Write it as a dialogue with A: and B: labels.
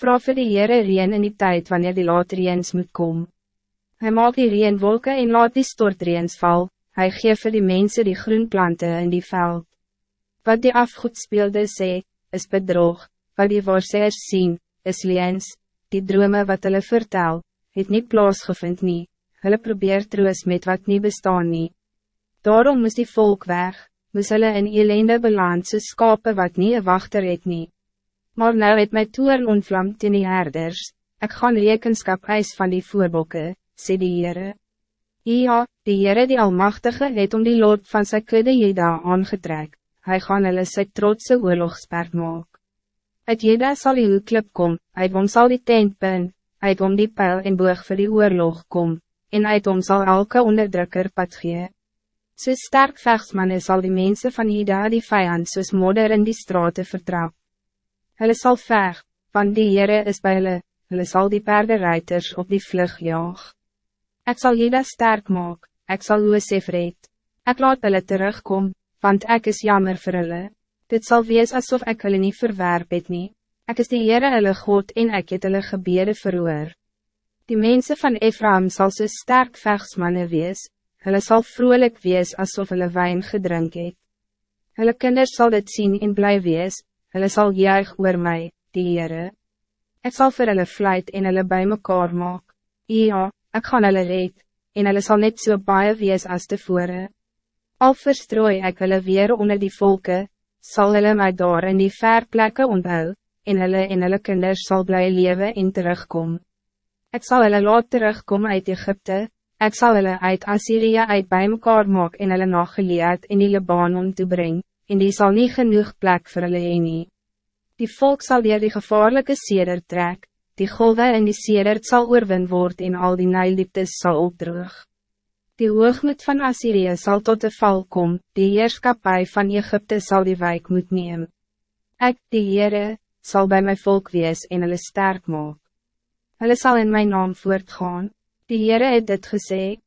A: Vraag vir die Heere reen in die tijd wanneer die laatreens moet komen. Hij maakt die reenwolken en laat die stortreens val, hij geeft vir die mensen die groenplanten in die veld. Wat die afgoed speelde sê, is bedrog, wat die waarseers sien, is liens, die drome wat hulle vertel, het niet plaasgevind nie, hulle probeer troos met wat niet bestaan nie. Daarom moest die volk weg, moes hulle in elende beland soos skape wat nie een wachter het nie. Maar nou het my toern ontvlam teen die herders, ek gaan rekenskap eis van die voorbokke, sê die Heere. Ja, die Heere die Almachtige het om die lood van sy kudde Jeda aangetrek, hy gaan hulle sy trotse oorlogsperk maak. Uit Jeda sal die hoeklip kom, uit hom sal die tent bin, uit hom die pijl en boog vir die oorlog kom, en uit hom sal elke onderdrukker pad gee. So sterk vechtmanne sal die mensen van Jeda die vijand soos modder in die straten vertrap. Hulle sal veg, want die Heere is bij hulle, hulle sal die paardenruiters op die vlug jaag. Ik zal Jeda sterk maak, ik zal Josef red. Ik laat hulle terugkom, want ik is jammer vir hulle. Dit zal wees alsof ik hulle niet verwerp het nie. Ek is die Heere hulle God en ek het hulle gebede verhoor. Die mensen van Ephraim zal so sterk vechtsmanne wees, hulle sal vrolijk wees alsof hulle wijn gedrink het. Hulle kinders zal dit zien en bly wees, hulle sal juig oor my, die Heere. Ek sal vir hulle vlijt en hulle by mekaar maak. Ja, ik gaan hulle red, en hulle sal net so baie wees as tevore. Al verstrooi ek hulle weer onder die volken, zal hulle my daar in die ver plekke onthou, en hulle en hulle kinders sal bly lewe en terugkom. Ik zal hulle laat terugkom uit Egypte, ik zal hulle uit Assyrië uit bij mekaar maak en hulle na geleerd in die Libanon te brengen, en die zal niet genoeg plek vir hulle heen nie. Die volk zal weer die gevaarlijke seder trek, die golwe in die sedert zal oorwin word en al die nijlieptes zal opdroog. Die hoogmoed van Assyrië zal tot de val kom, die heerskapie van Egypte zal die wijk moet neem. Ek, die Heere, zal bij mijn volk wees en hulle sterk maak. Hulle sal in mijn naam voortgaan, die Heere het dit gezegd.